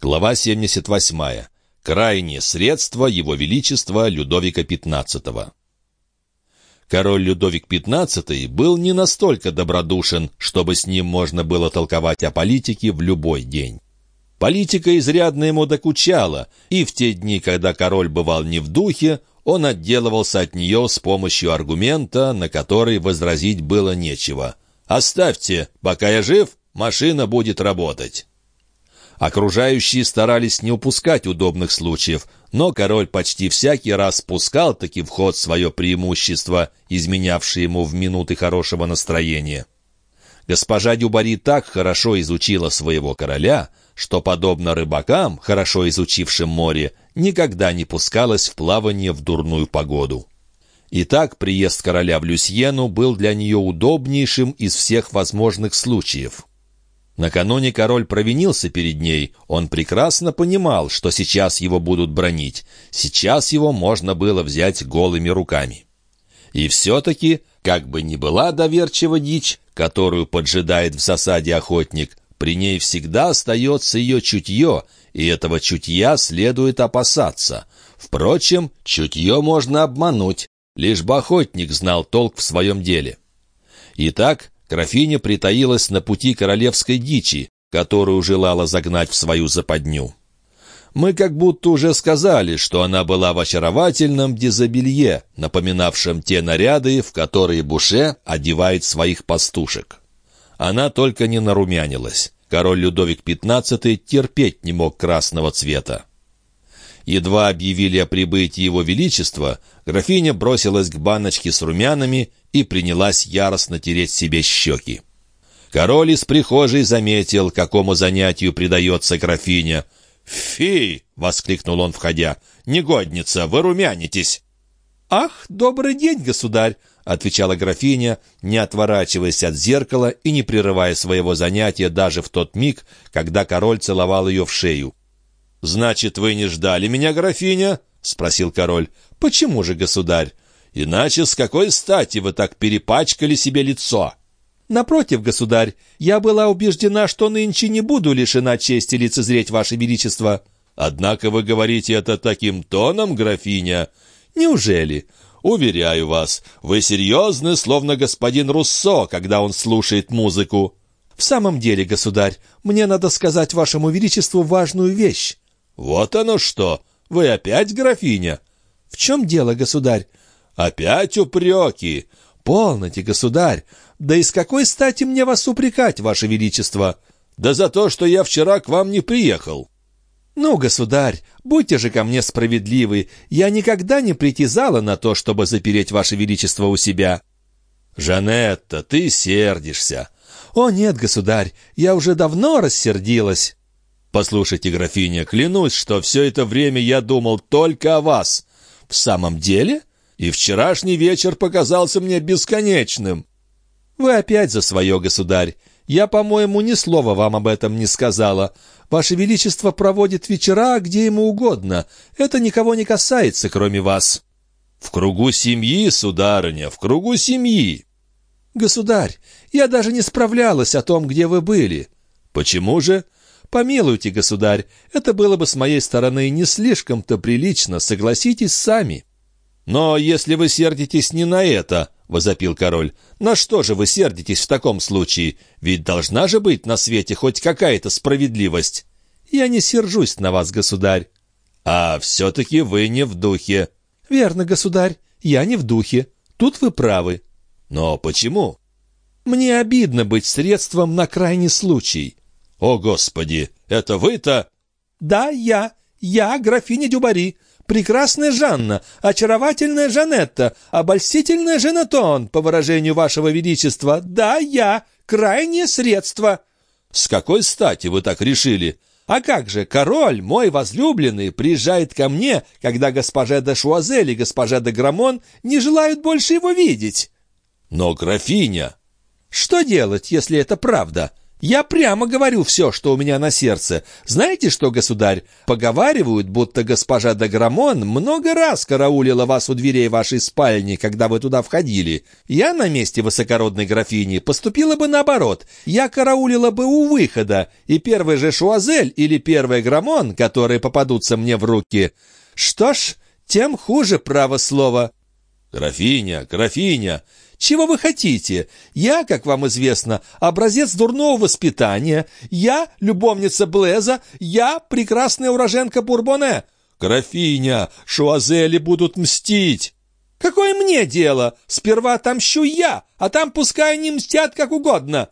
Глава 78. Крайнее средство Его Величества Людовика XV. Король Людовик XV был не настолько добродушен, чтобы с ним можно было толковать о политике в любой день. Политика изрядно ему докучала, и в те дни, когда король бывал не в духе, он отделывался от нее с помощью аргумента, на который возразить было нечего. «Оставьте, пока я жив, машина будет работать». Окружающие старались не упускать удобных случаев, но король почти всякий раз пускал таки в ход свое преимущество, изменявшее ему в минуты хорошего настроения. Госпожа Дюбари так хорошо изучила своего короля, что, подобно рыбакам, хорошо изучившим море, никогда не пускалась в плавание в дурную погоду. Итак, приезд короля в Люсьену был для нее удобнейшим из всех возможных случаев. Накануне король провинился перед ней. Он прекрасно понимал, что сейчас его будут бронить. Сейчас его можно было взять голыми руками. И все-таки, как бы ни была доверчива дичь, которую поджидает в засаде охотник, при ней всегда остается ее чутье, и этого чутья следует опасаться. Впрочем, чутье можно обмануть, лишь бы охотник знал толк в своем деле. Итак, графиня притаилась на пути королевской дичи, которую желала загнать в свою западню. Мы как будто уже сказали, что она была в очаровательном дезобелье, напоминавшем те наряды, в которые Буше одевает своих пастушек. Она только не нарумянилась. Король Людовик XV терпеть не мог красного цвета. Едва объявили о прибытии его величества, графиня бросилась к баночке с румянами и принялась яростно тереть себе щеки. Король из прихожей заметил, какому занятию предается графиня. «Фи!» — воскликнул он, входя. «Негодница, вы румянитесь!» «Ах, добрый день, государь!» отвечала графиня, не отворачиваясь от зеркала и не прерывая своего занятия даже в тот миг, когда король целовал ее в шею. «Значит, вы не ждали меня, графиня?» — спросил король. «Почему же, государь? Иначе с какой стати вы так перепачкали себе лицо?» «Напротив, государь, я была убеждена, что нынче не буду лишена чести лицезреть ваше величество». «Однако вы говорите это таким тоном, графиня». «Неужели? Уверяю вас, вы серьезны, словно господин Руссо, когда он слушает музыку. В самом деле, государь, мне надо сказать вашему величеству важную вещь. Вот оно что! Вы опять графиня? В чем дело, государь? Опять упреки. Полноте, государь. Да из какой стати мне вас упрекать, ваше величество? Да за то, что я вчера к вам не приехал. «Ну, государь, будьте же ко мне справедливы. Я никогда не притязала на то, чтобы запереть ваше величество у себя». «Жанетта, ты сердишься». «О, нет, государь, я уже давно рассердилась». «Послушайте, графиня, клянусь, что все это время я думал только о вас». «В самом деле?» «И вчерашний вечер показался мне бесконечным». «Вы опять за свое, государь. Я, по-моему, ни слова вам об этом не сказала. Ваше Величество проводит вечера где ему угодно. Это никого не касается, кроме вас». «В кругу семьи, сударыня, в кругу семьи». «Государь, я даже не справлялась о том, где вы были». «Почему же?» «Помилуйте, государь, это было бы с моей стороны не слишком-то прилично, согласитесь сами». «Но если вы сердитесь не на это», — возопил король. «На что же вы сердитесь в таком случае? Ведь должна же быть на свете хоть какая-то справедливость». «Я не сержусь на вас, государь». «А все-таки вы не в духе». «Верно, государь, я не в духе. Тут вы правы». «Но почему?» «Мне обидно быть средством на крайний случай». «О, Господи, это вы-то?» «Да, я. Я графиня Дюбари прекрасная Жанна, очаровательная Жанетта, обольстительная Женатон, по выражению вашего величества. Да, я, крайнее средство». «С какой стати вы так решили?» «А как же, король, мой возлюбленный, приезжает ко мне, когда госпожа де Шуазель и госпожа де Грамон не желают больше его видеть». «Но графиня...» «Что делать, если это правда? Я прямо говорю все, что у меня на сердце. Знаете что, государь? Поговаривают, будто госпожа Даграмон много раз караулила вас у дверей вашей спальни, когда вы туда входили. Я на месте высокородной графини поступила бы наоборот. Я караулила бы у выхода, и первый же Шуазель или первый Грамон, которые попадутся мне в руки. Что ж, тем хуже право слово. «Графиня, графиня!» Чего вы хотите? Я, как вам известно, образец дурного воспитания. Я любовница Блеза. Я прекрасная уроженка Бурбоне. Графиня, шуазели будут мстить. Какое мне дело? Сперва отомщу я, а там пускай они мстят как угодно.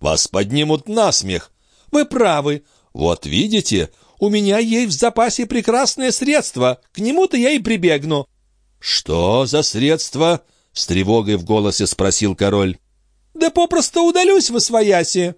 Вас поднимут на смех. Вы правы. Вот видите, у меня есть в запасе прекрасное средство. К нему-то я и прибегну. Что за средство? С тревогой в голосе спросил король. «Да попросту удалюсь в освояси!»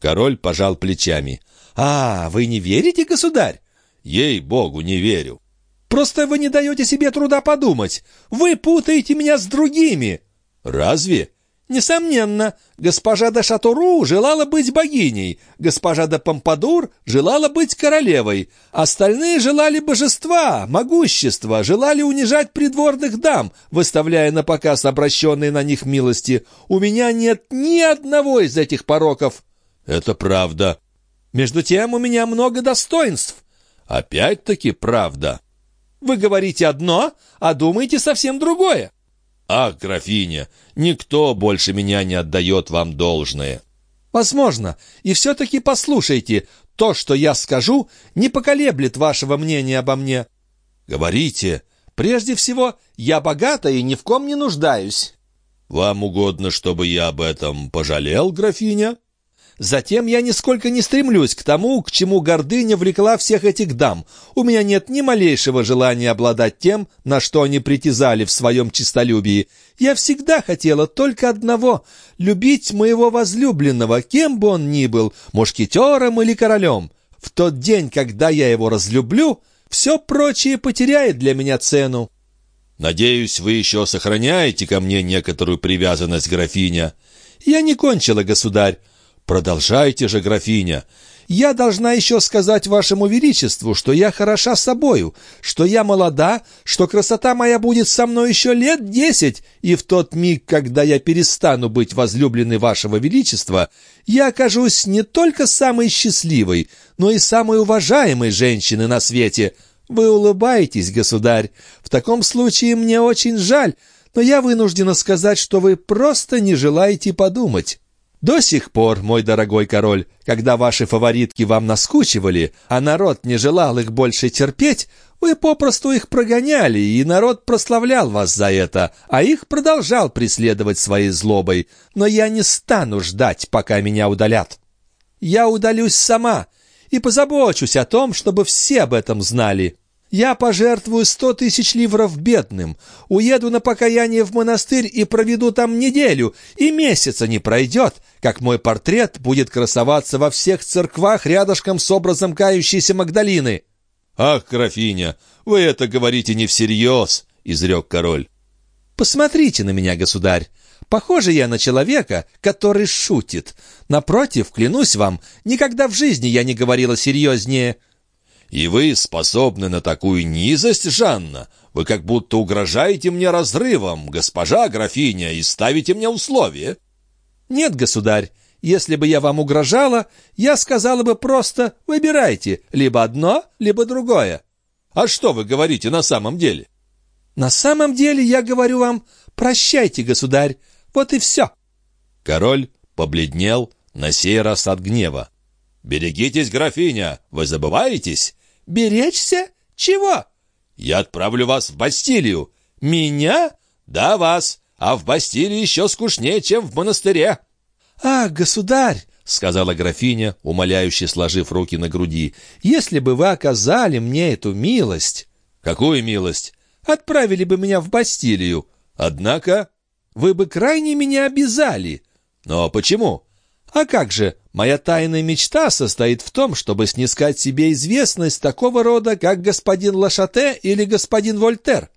Король пожал плечами. «А, вы не верите, государь?» «Ей-богу, не верю!» «Просто вы не даете себе труда подумать! Вы путаете меня с другими!» «Разве?» Несомненно, госпожа де Шатуру желала быть богиней, госпожа де Помпадур желала быть королевой, остальные желали божества, могущества, желали унижать придворных дам, выставляя на показ обращенные на них милости. У меня нет ни одного из этих пороков. Это правда. Между тем у меня много достоинств. Опять-таки правда. Вы говорите одно, а думаете совсем другое. «Ах, графиня, никто больше меня не отдает вам должное». «Возможно. И все-таки послушайте, то, что я скажу, не поколеблет вашего мнения обо мне». «Говорите». «Прежде всего, я богата и ни в ком не нуждаюсь». «Вам угодно, чтобы я об этом пожалел, графиня?» Затем я нисколько не стремлюсь к тому, к чему гордыня влекла всех этих дам. У меня нет ни малейшего желания обладать тем, на что они притязали в своем честолюбии. Я всегда хотела только одного — любить моего возлюбленного, кем бы он ни был, мушкетером или королем. В тот день, когда я его разлюблю, все прочее потеряет для меня цену. «Надеюсь, вы еще сохраняете ко мне некоторую привязанность, графиня?» «Я не кончила, государь. «Продолжайте же, графиня!» «Я должна еще сказать вашему величеству, что я хороша собою, что я молода, что красота моя будет со мной еще лет десять, и в тот миг, когда я перестану быть возлюбленной вашего величества, я окажусь не только самой счастливой, но и самой уважаемой женщиной на свете. Вы улыбаетесь, государь. В таком случае мне очень жаль, но я вынуждена сказать, что вы просто не желаете подумать». До сих пор, мой дорогой король, когда ваши фаворитки вам наскучивали, а народ не желал их больше терпеть, вы попросту их прогоняли, и народ прославлял вас за это, а их продолжал преследовать своей злобой. Но я не стану ждать, пока меня удалят. Я удалюсь сама и позабочусь о том, чтобы все об этом знали. Я пожертвую сто тысяч ливров бедным, уеду на покаяние в монастырь и проведу там неделю, и месяца не пройдет, как мой портрет будет красоваться во всех церквах рядышком с образом кающейся Магдалины». «Ах, графиня, вы это говорите не всерьез», — изрек король. «Посмотрите на меня, государь. Похоже я на человека, который шутит. Напротив, клянусь вам, никогда в жизни я не говорила серьезнее». «И вы способны на такую низость, Жанна? Вы как будто угрожаете мне разрывом, госпожа графиня, и ставите мне условия». «Нет, государь, если бы я вам угрожала, я сказала бы просто «выбирайте, либо одно, либо другое». А что вы говорите на самом деле? На самом деле я говорю вам «прощайте, государь». Вот и все. Король побледнел на сей раз от гнева. «Берегитесь, графиня, вы забываетесь? «Беречься? Чего?» «Я отправлю вас в Бастилию». «Меня?» «Да, вас. А в Бастилии еще скучнее, чем в монастыре». «Ах, государь!» — сказала графиня, умоляюще сложив руки на груди. «Если бы вы оказали мне эту милость...» «Какую милость?» «Отправили бы меня в Бастилию. Однако...» «Вы бы крайне меня обязали». «Но почему?» А как же, моя тайная мечта состоит в том, чтобы снискать себе известность такого рода, как господин Лашате или господин Вольтер.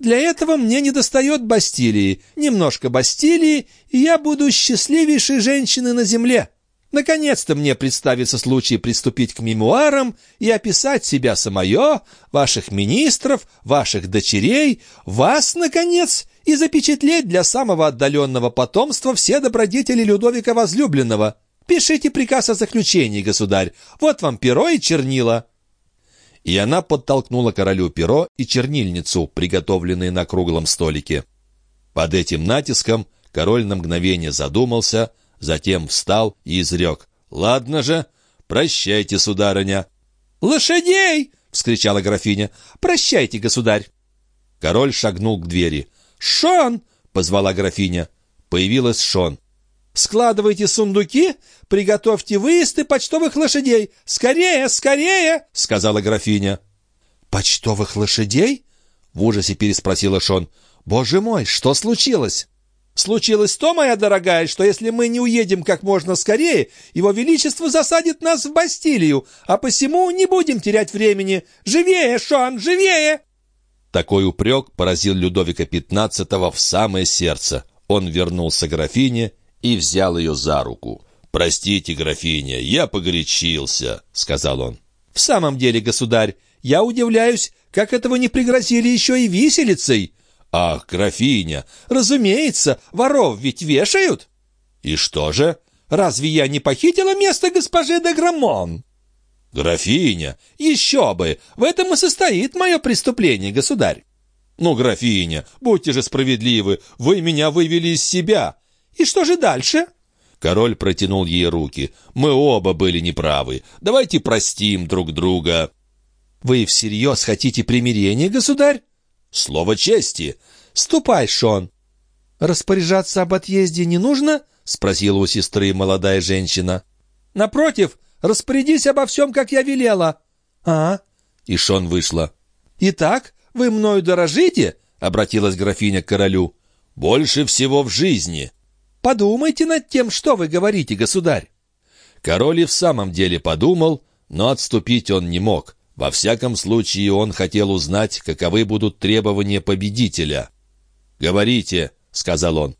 Для этого мне недостает Бастилии, немножко Бастилии, и я буду счастливейшей женщиной на земле. Наконец-то мне представится случай приступить к мемуарам и описать себя самое, ваших министров, ваших дочерей, вас, наконец, и запечатлеть для самого отдаленного потомства все добродетели Людовика Возлюбленного. Пишите приказ о заключении, государь. Вот вам перо и чернила». И она подтолкнула королю перо и чернильницу, приготовленные на круглом столике. Под этим натиском король на мгновение задумался, затем встал и изрек. «Ладно же, прощайте, сударыня». «Лошадей!» — вскричала графиня. «Прощайте, государь!» Король шагнул к двери. «Шон!» — позвала графиня. Появилась Шон. «Складывайте сундуки, приготовьте выезды почтовых лошадей! Скорее, скорее!» — сказала графиня. «Почтовых лошадей?» — в ужасе переспросила Шон. «Боже мой, что случилось?» «Случилось то, моя дорогая, что если мы не уедем как можно скорее, его величество засадит нас в Бастилию, а посему не будем терять времени. Живее, Шон, живее!» Такой упрек поразил Людовика XV в самое сердце. Он вернулся к графине и взял ее за руку. «Простите, графиня, я погорячился», — сказал он. «В самом деле, государь, я удивляюсь, как этого не пригрозили еще и виселицей». «Ах, графиня!» «Разумеется, воров ведь вешают». «И что же?» «Разве я не похитила место госпожи де Граммон?» «Графиня!» «Еще бы! В этом и состоит мое преступление, государь!» «Ну, графиня, будьте же справедливы, вы меня вывели из себя!» И что же дальше?» Король протянул ей руки. «Мы оба были неправы. Давайте простим друг друга». «Вы всерьез хотите примирения, государь?» «Слово чести». «Ступай, Шон». «Распоряжаться об отъезде не нужно?» — спросила у сестры молодая женщина. «Напротив, распорядись обо всем, как я велела». «А?» И Шон вышла. «Итак, вы мною дорожите?» — обратилась графиня к королю. «Больше всего в жизни». Подумайте над тем, что вы говорите, государь. Король и в самом деле подумал, но отступить он не мог. Во всяком случае, он хотел узнать, каковы будут требования победителя. «Говорите», — сказал он.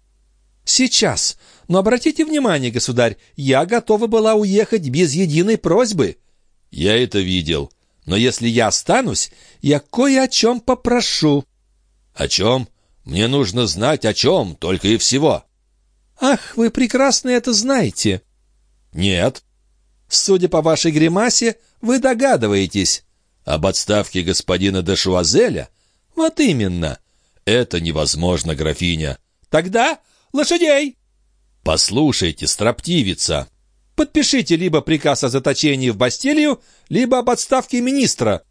«Сейчас. Но обратите внимание, государь, я готова была уехать без единой просьбы». «Я это видел. Но если я останусь, я кое о чем попрошу». «О чем? Мне нужно знать, о чем, только и всего». «Ах, вы прекрасно это знаете!» «Нет». «Судя по вашей гримасе, вы догадываетесь». «Об отставке господина де Шуазеля?» «Вот именно». «Это невозможно, графиня». «Тогда лошадей!» «Послушайте, строптивица!» «Подпишите либо приказ о заточении в Бастилию, либо об отставке министра».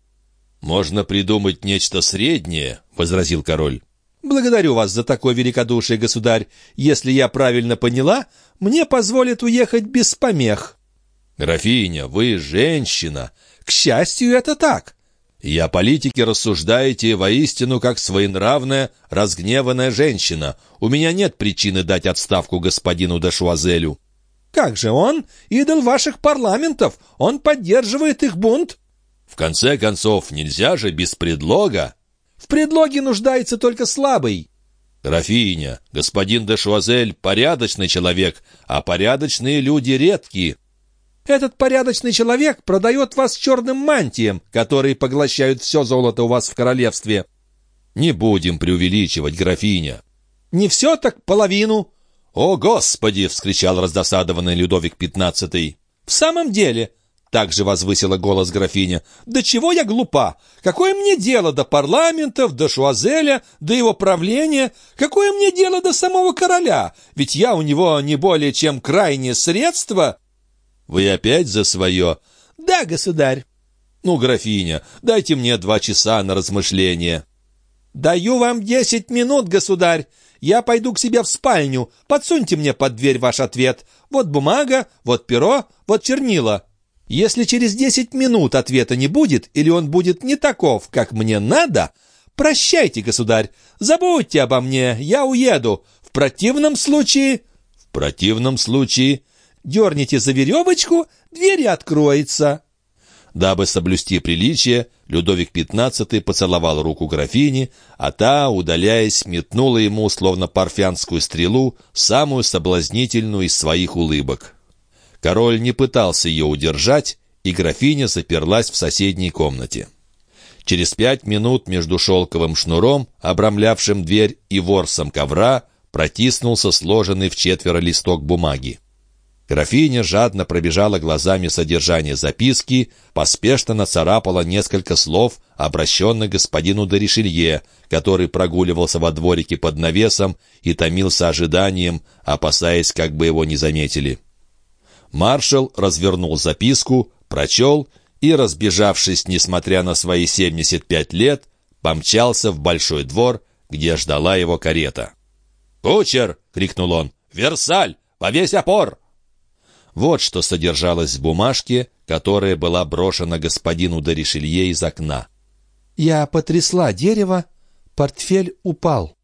«Можно придумать нечто среднее», — возразил король. «Благодарю вас за такое великодушие, государь. Если я правильно поняла, мне позволят уехать без помех». «Графиня, вы женщина». «К счастью, это так». «И о политике рассуждаете воистину как своенравная, разгневанная женщина. У меня нет причины дать отставку господину Дашуазелю». «Как же он? Идол ваших парламентов. Он поддерживает их бунт». «В конце концов, нельзя же без предлога». В предлоге нуждается только слабый». «Графиня, господин де Шуазель — порядочный человек, а порядочные люди редкие». «Этот порядочный человек продает вас черным мантиям, которые поглощают все золото у вас в королевстве». «Не будем преувеличивать, графиня». «Не все, так половину». «О, Господи!» — вскричал раздосадованный Людовик XV. «В самом деле, также возвысила голос графиня. «Да чего я глупа? Какое мне дело до парламентов, до Шуазеля, до его правления? Какое мне дело до самого короля? Ведь я у него не более чем крайнее средство». «Вы опять за свое?» «Да, государь». «Ну, графиня, дайте мне два часа на размышление». «Даю вам десять минут, государь. Я пойду к себе в спальню. Подсуньте мне под дверь ваш ответ. Вот бумага, вот перо, вот чернила». Если через десять минут ответа не будет, или он будет не таков, как мне надо, прощайте, государь, забудьте обо мне, я уеду. В противном случае... В противном случае... Дерните за веревочку, дверь откроется. Дабы соблюсти приличие, Людовик XV поцеловал руку графини, а та, удаляясь, метнула ему, словно парфянскую стрелу, самую соблазнительную из своих улыбок. Король не пытался ее удержать, и графиня заперлась в соседней комнате. Через пять минут между шелковым шнуром, обрамлявшим дверь, и ворсом ковра протиснулся сложенный в четверо листок бумаги. Графиня жадно пробежала глазами содержание записки, поспешно нацарапала несколько слов, обращенных господину Доришелье, который прогуливался во дворике под навесом и томился ожиданием, опасаясь, как бы его не заметили. Маршал развернул записку, прочел и, разбежавшись, несмотря на свои 75 лет, помчался в большой двор, где ждала его карета. «Кучер!» — крикнул он. «Версаль! Повесь опор!» Вот что содержалось в бумажке, которая была брошена господину Доришелье из окна. «Я потрясла дерево, портфель упал».